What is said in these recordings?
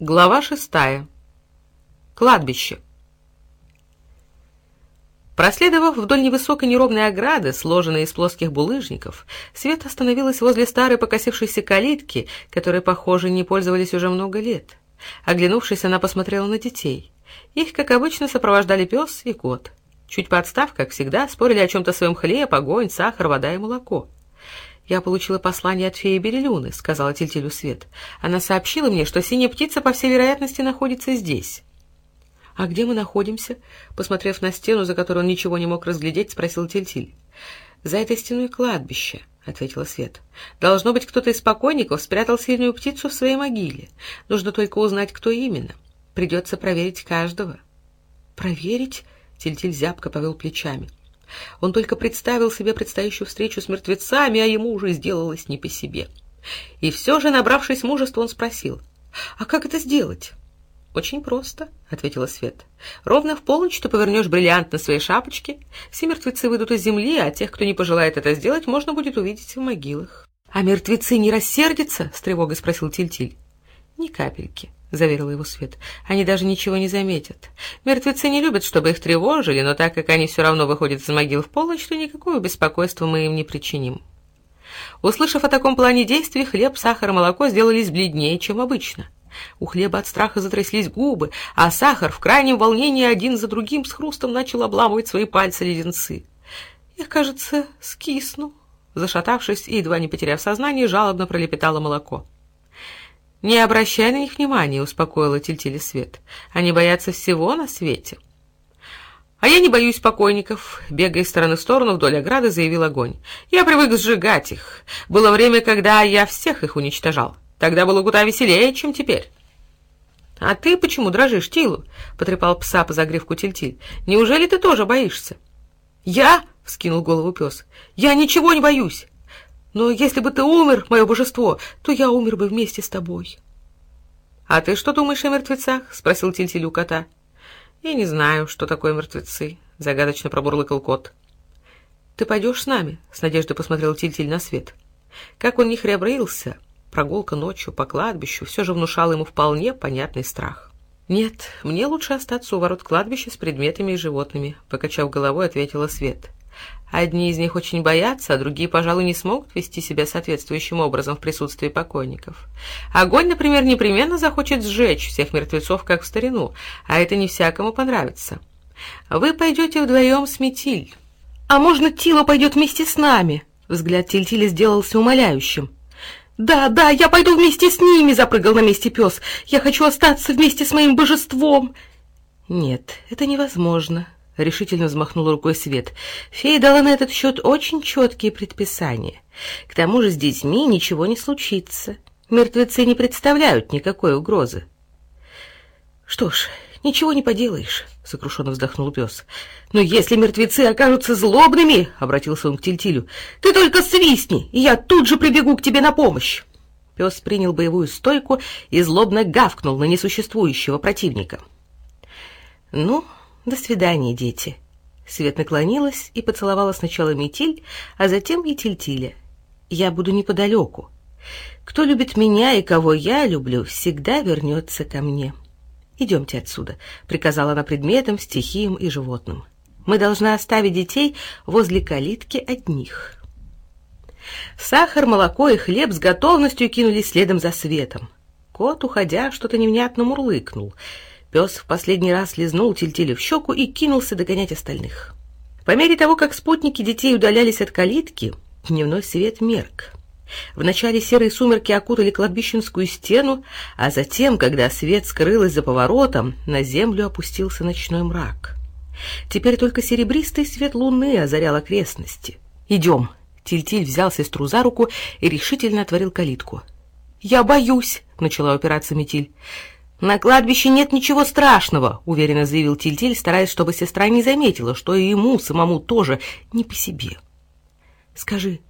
Глава шестая. Кладбище. Проследовав вдоль невысокой неровной ограды, сложенной из плоских булыжников, Свет остановилась возле старой покосившейся калитки, которой, похоже, не пользовались уже много лет. Оглянувшись, она посмотрела на детей. Их, как обычно, сопровождали пес и кот. Чуть подстав, как всегда, спорили о чем-то своем хлеб, огонь, сахар, вода и молоко. «Я получила послание от феи Берелюны», — сказала Тильтилю Свет. «Она сообщила мне, что синяя птица, по всей вероятности, находится здесь». «А где мы находимся?» Посмотрев на стену, за которой он ничего не мог разглядеть, спросил Тильтиль. «За этой стеной кладбище», — ответила Свет. «Должно быть, кто-то из покойников спрятал синюю птицу в своей могиле. Нужно только узнать, кто именно. Придется проверить каждого». «Проверить?» — Тильтиль зябко повел плечами. Он только представил себе предстоящую встречу с мертвецами, а ему уже сделалось не по себе. И все же, набравшись мужества, он спросил, «А как это сделать?» «Очень просто», — ответила Свет. «Ровно в полночь ты повернешь бриллиант на своей шапочке, все мертвецы выйдут из земли, а тех, кто не пожелает это сделать, можно будет увидеть в могилах». «А мертвецы не рассердятся?» — с тревогой спросил Тильтиль. -Тиль. «Ни капельки. — заверила его Свет. «Они даже ничего не заметят. Мертвецы не любят, чтобы их тревожили, но так как они все равно выходят из могил в полночь, то никакого беспокойства мы им не причиним». Услышав о таком плане действий, хлеб, сахар и молоко сделались бледнее, чем обычно. У хлеба от страха затряслись губы, а сахар в крайнем волнении один за другим с хрустом начал обламывать свои пальцы леденцы. «Я, кажется, скисну», — зашатавшись и едва не потеряв сознание, жалобно пролепетало молоко. «Не обращай на них внимания», — успокоила Тильтили Свет. «Они боятся всего на свете». «А я не боюсь покойников», — бегая из стороны в сторону вдоль ограды, заявил огонь. «Я привык сжигать их. Было время, когда я всех их уничтожал. Тогда было куда веселее, чем теперь». «А ты почему дрожишь, Тилу?» — потрепал пса по загривку Тильтиль. «Неужели ты тоже боишься?» «Я?» — вскинул голову пес. «Я ничего не боюсь. Но если бы ты умер, мое божество, то я умер бы вместе с тобой. — А ты что думаешь о мертвецах? — спросил Тильтиль у кота. — Я не знаю, что такое мертвецы, — загадочно пробурлыкал кот. — Ты пойдешь с нами? — с надеждой посмотрел Тильтиль на свет. Как он не храбрился, прогулка ночью по кладбищу все же внушала ему вполне понятный страх. — Нет, мне лучше остаться у ворот кладбища с предметами и животными, — покачав головой, ответила Свет. — Одни из них очень боятся, а другие, пожалуй, не смогут вести себя соответствующим образом в присутствии покойников. Огонь, например, непременно захочет сжечь всех мертвецов, как в старину, а это не всякому понравится. Вы пойдете вдвоем с Метиль. А можно Тила пойдет вместе с нами? Взгляд Тильтили сделался умоляющим. «Да, да, я пойду вместе с ними!» — запрыгал на месте пес. «Я хочу остаться вместе с моим божеством!» «Нет, это невозможно», — решительно взмахнула рукой Свет. «Фея дала на этот счет очень четкие предписания. К тому же с детьми ничего не случится. Мертвецы не представляют никакой угрозы». «Что ж, ничего не поделаешь», — сокрушенно вздохнул пес. «Но если мертвецы окажутся злобными», — обратился он к Тильтилю, — «ты только свистни, и я тут же прибегу к тебе на помощь». Пес принял боевую стойку и злобно гавкнул на несуществующего противника. «Ну, «До свидания, дети!» Свет наклонилась и поцеловала сначала Метиль, а затем и Тильтиля. «Я буду неподалеку. Кто любит меня и кого я люблю, всегда вернется ко мне. Идемте отсюда», — приказала она предметам, стихиям и животным. «Мы должны оставить детей возле калитки одних». Сахар, молоко и хлеб с готовностью кинулись следом за светом. Кот, уходя, что-то невнятно мурлыкнул — Пес в последний раз лизнул Тильтилю в щеку и кинулся догонять остальных. По мере того, как спутники детей удалялись от калитки, дневной свет мерк. Вначале серые сумерки окутали кладбищенскую стену, а затем, когда свет скрылся за поворотом, на землю опустился ночной мрак. Теперь только серебристый свет луны озарял окрестности. «Идем!» Тильтиль взял сестру за руку и решительно отворил калитку. «Я боюсь!» — начала упираться Метиль. «На кладбище нет ничего страшного», — уверенно заявил Тильтиль, стараясь, чтобы сестра не заметила, что и ему самому тоже не по себе. «Скажи,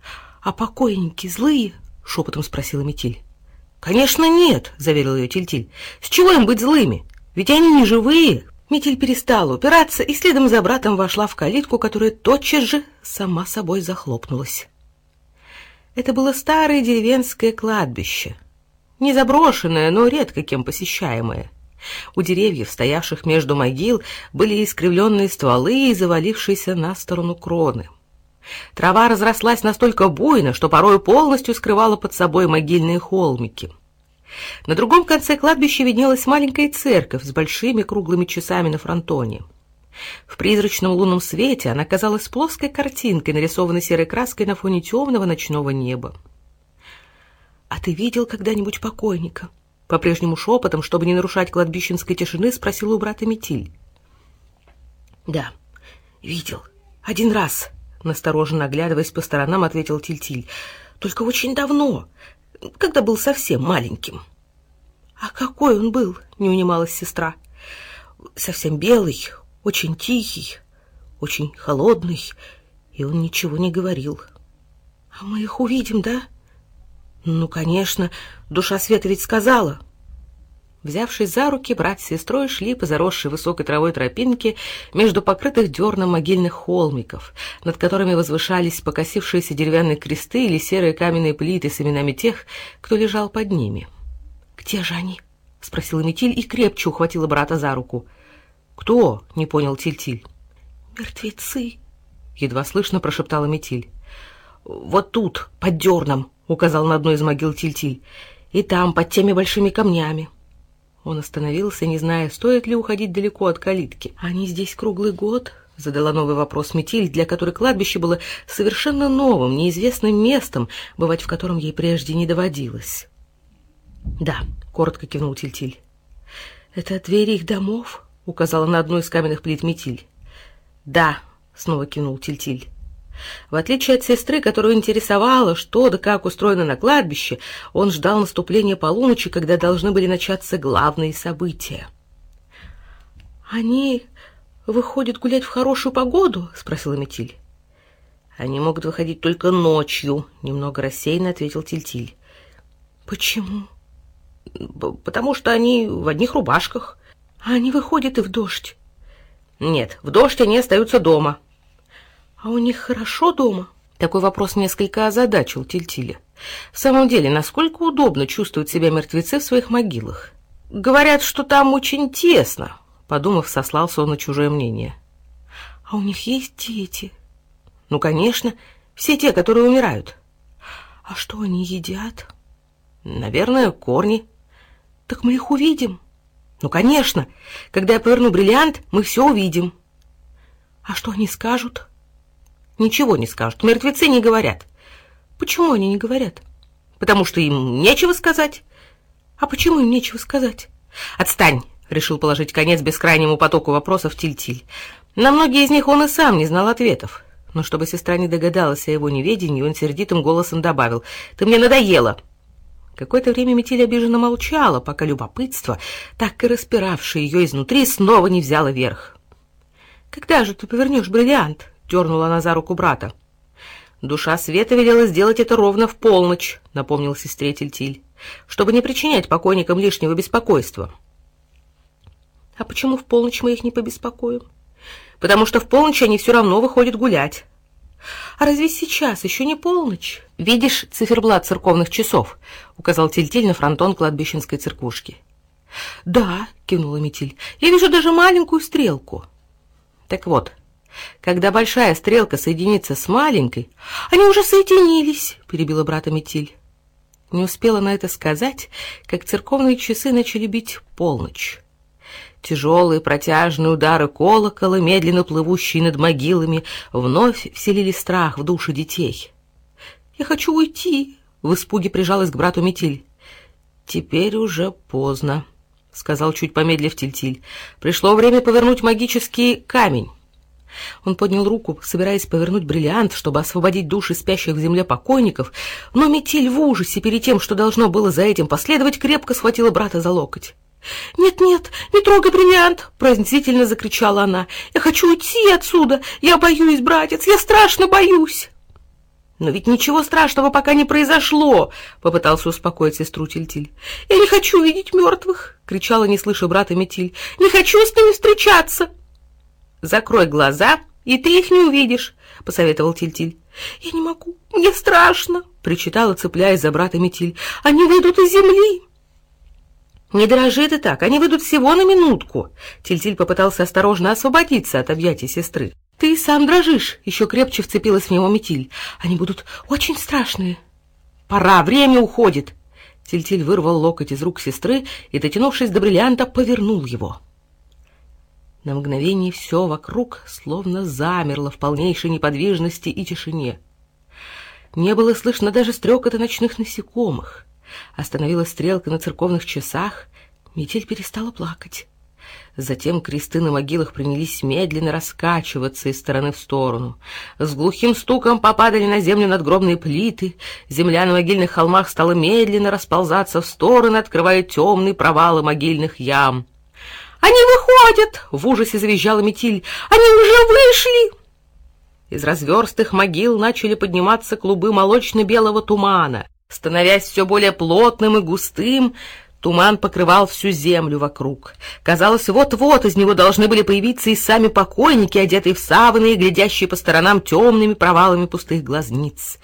а покойники злые?» — шепотом спросила Метиль. «Конечно нет», — заверил ее Тильтиль. «С чего им быть злыми? Ведь они не живые». Метиль перестала упираться и следом за братом вошла в калитку, которая тотчас же сама собой захлопнулась. Это было старое деревенское кладбище — не заброшенное, но редко кем посещаемое. У деревьев, стоявших между могил, были искривленные стволы и завалившиеся на сторону кроны. Трава разрослась настолько буйно, что порой полностью скрывала под собой могильные холмики. На другом конце кладбища виднелась маленькая церковь с большими круглыми часами на фронтоне. В призрачном лунном свете она казалась плоской картинкой, нарисованной серой краской на фоне темного ночного неба. «А ты видел когда-нибудь покойника?» По-прежнему шепотом, чтобы не нарушать кладбищенской тишины, спросила у брата Метиль. «Да, видел. Один раз», — настороженно оглядываясь по сторонам, ответил Тильтиль. «Только очень давно, когда был совсем маленьким». «А какой он был?» — не унималась сестра. «Совсем белый, очень тихий, очень холодный, и он ничего не говорил». «А мы их увидим, да?» «Ну, конечно, душа света ведь сказала». Взявшись за руки, брат с сестрой шли по заросшей высокой травой тропинке между покрытых дерном могильных холмиков, над которыми возвышались покосившиеся деревянные кресты или серые каменные плиты с именами тех, кто лежал под ними. «Где же они?» — спросила Метиль и крепче ухватила брата за руку. «Кто?» — не понял Тиль-Тиль. «Мертвецы!» — едва слышно прошептала Метиль. «Вот тут, под дерном!» — указал на одну из могил Тиль-Тиль. «И там, под теми большими камнями». Он остановился, не зная, стоит ли уходить далеко от калитки. «Они здесь круглый год?» — задала новый вопрос Метиль, для которой кладбище было совершенно новым, неизвестным местом, бывать в котором ей прежде не доводилось. «Да», — коротко кивнул Тильтиль. «Это двери их домов?» — указала на одну из каменных плит Метиль. «Да», — снова кивнул Тильтиль. В отличие от сестры, которую интересовало, что да как устроено на кладбище, он ждал наступления полуночи, когда должны были начаться главные события. «Они выходят гулять в хорошую погоду?» — спросила Метиль. «Они могут выходить только ночью», — немного рассеянно ответил Тильтиль. «Почему?» «Потому что они в одних рубашках». «А они выходят и в дождь?» «Нет, в дождь они остаются дома», «А у них хорошо дома?» Такой вопрос несколько озадачил Тильтиля. В самом деле, насколько удобно чувствуют себя мертвецы в своих могилах? «Говорят, что там очень тесно», — подумав, сослался он на чужое мнение. «А у них есть дети?» «Ну, конечно, все те, которые умирают». «А что они едят?» «Наверное, корни». «Так мы их увидим?» «Ну, конечно. Когда я поверну бриллиант, мы все увидим». «А что они скажут?» Ничего не скажут. Мертвецы не говорят. Почему они не говорят? Потому что им нечего сказать. А почему им нечего сказать? Отстань, решил положить конец бескрайнему потоку вопросов Тиль-Тиль. На многие из них он и сам не знал ответов. Но чтобы сестра не догадалась о его неведении, он сердитым голосом добавил «Ты мне надоела!» Какое-то время Метиль обиженно молчала, пока любопытство, так и распиравшее ее изнутри, снова не взяло верх. «Когда же ты повернешь бриллиант?» Дернула она за руку брата. «Душа Света велела сделать это ровно в полночь», — напомнил сестре Тильтиль, «чтобы не причинять покойникам лишнего беспокойства». «А почему в полночь мы их не побеспокоим?» «Потому что в полночь они все равно выходят гулять». «А разве сейчас еще не полночь?» «Видишь циферблат церковных часов?» — указал Тильтиль на фронтон кладбищенской церквушки. «Да», — кивнула Метиль, — «я вижу даже маленькую стрелку». «Так вот, когда большая стрелка соединится с маленькой... Они уже соединились, перебила брата Метиль. Не успела на это сказать, как церковные часы начали бить полночь. Тяжелые протяжные удары колокола, медленно плывущие над могилами, вновь вселили страх в души детей. «Я хочу уйти!» — в испуге прижалась к брату Метиль. «Теперь уже поздно», — сказал чуть помедлив Тильтиль. «Пришло время повернуть магический камень». Он поднял руку, собираясь повернуть бриллиант, чтобы освободить души спящих в земле покойников, но метель в ужасе перед тем, что должно было за этим последовать, крепко схватила брата за локоть. «Нет-нет, не трогай бриллиант!» — пронзительно закричала она. «Я хочу уйти отсюда! Я боюсь, братец, я страшно боюсь!» «Но ведь ничего страшного пока не произошло!» — попытался успокоить сестру Тильтиль. «Я не хочу видеть мертвых!» — кричала, не слыша брата Метиль. «Не хочу с ними встречаться!» Закрой глаза, и ты их не увидишь, — посоветовал Тильтиль. -Тиль. «Я не могу, мне страшно!» — причитала, цепляясь за брата Метиль. «Они выйдут из земли!» «Не дрожи ты так, они выйдут всего на минутку!» Тильтиль попытался осторожно освободиться от объятий сестры. «Ты сам дрожишь!» — еще крепче вцепилась в него Метиль. «Они будут очень страшные!» «Пора, время уходит!» Тильтиль вырвал локоть из рук сестры и, дотянувшись до бриллианта, повернул его. На мгновение все вокруг словно замерло в полнейшей неподвижности и тишине. Не было слышно даже стрекота ночных насекомых. Остановилась стрелка на церковных часах, метель перестала плакать. Затем кресты на могилах принялись медленно раскачиваться из стороны в сторону. С глухим стуком попадали на землю надгробные плиты, земля на могильных холмах стала медленно расползаться в стороны, открывая темные провалы могильных ям. «Они выходят!» — в ужасе завизжала Метиль. «Они уже вышли!» Из разверстых могил начали подниматься клубы молочно-белого тумана. Становясь все более плотным и густым, туман покрывал всю землю вокруг. Казалось, вот-вот из него должны были появиться и сами покойники, одетые в саваны и глядящие по сторонам темными провалами пустых глазниц.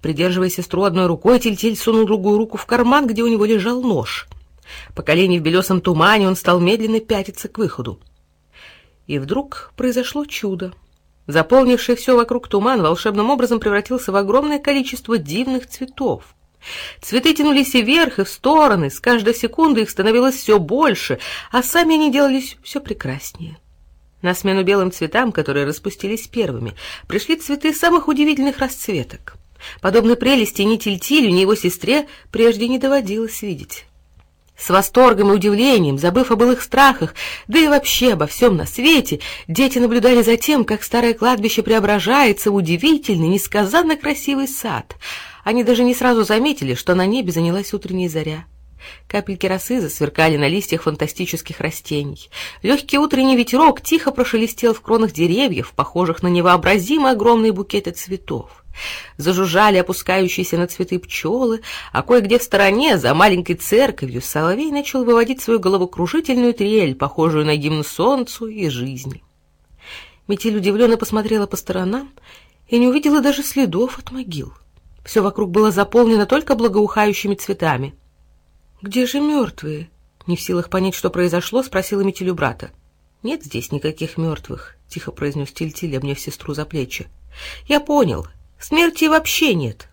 Придерживая сестру одной рукой, Тильтиль сунул другую руку в карман, где у него лежал нож. По колени в белесом тумане он стал медленно пятиться к выходу. И вдруг произошло чудо. Заполнивший все вокруг туман волшебным образом превратился в огромное количество дивных цветов. Цветы тянулись и вверх, и в стороны, с каждой секунды их становилось все больше, а сами они делались все прекраснее. На смену белым цветам, которые распустились первыми, пришли цветы самых удивительных расцветок. Подобной прелести ни Тильтилю, ни его сестре прежде не доводилось видеть. С восторгом и удивлением, забыв о былых страхах, да и вообще обо всем на свете, дети наблюдали за тем, как старое кладбище преображается в удивительный, несказанно красивый сад. Они даже не сразу заметили, что на небе занялась утренняя заря. Капельки росы засверкали на листьях фантастических растений. Легкий утренний ветерок тихо прошелестел в кронах деревьев, похожих на невообразимо огромные букеты цветов. Зажужжали опускающиеся на цветы пчелы, а кое-где в стороне, за маленькой церковью, соловей начал выводить свою головокружительную трель, похожую на гимн солнцу и жизни. Метель удивленно посмотрела по сторонам и не увидела даже следов от могил. Все вокруг было заполнено только благоухающими цветами. «Где же мертвые?» Не в силах понять, что произошло, спросила Метель у брата. «Нет здесь никаких мертвых», — тихо произнес Тильтиль, обняв сестру за плечи. «Я понял. Смерти вообще нет.